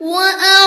وأ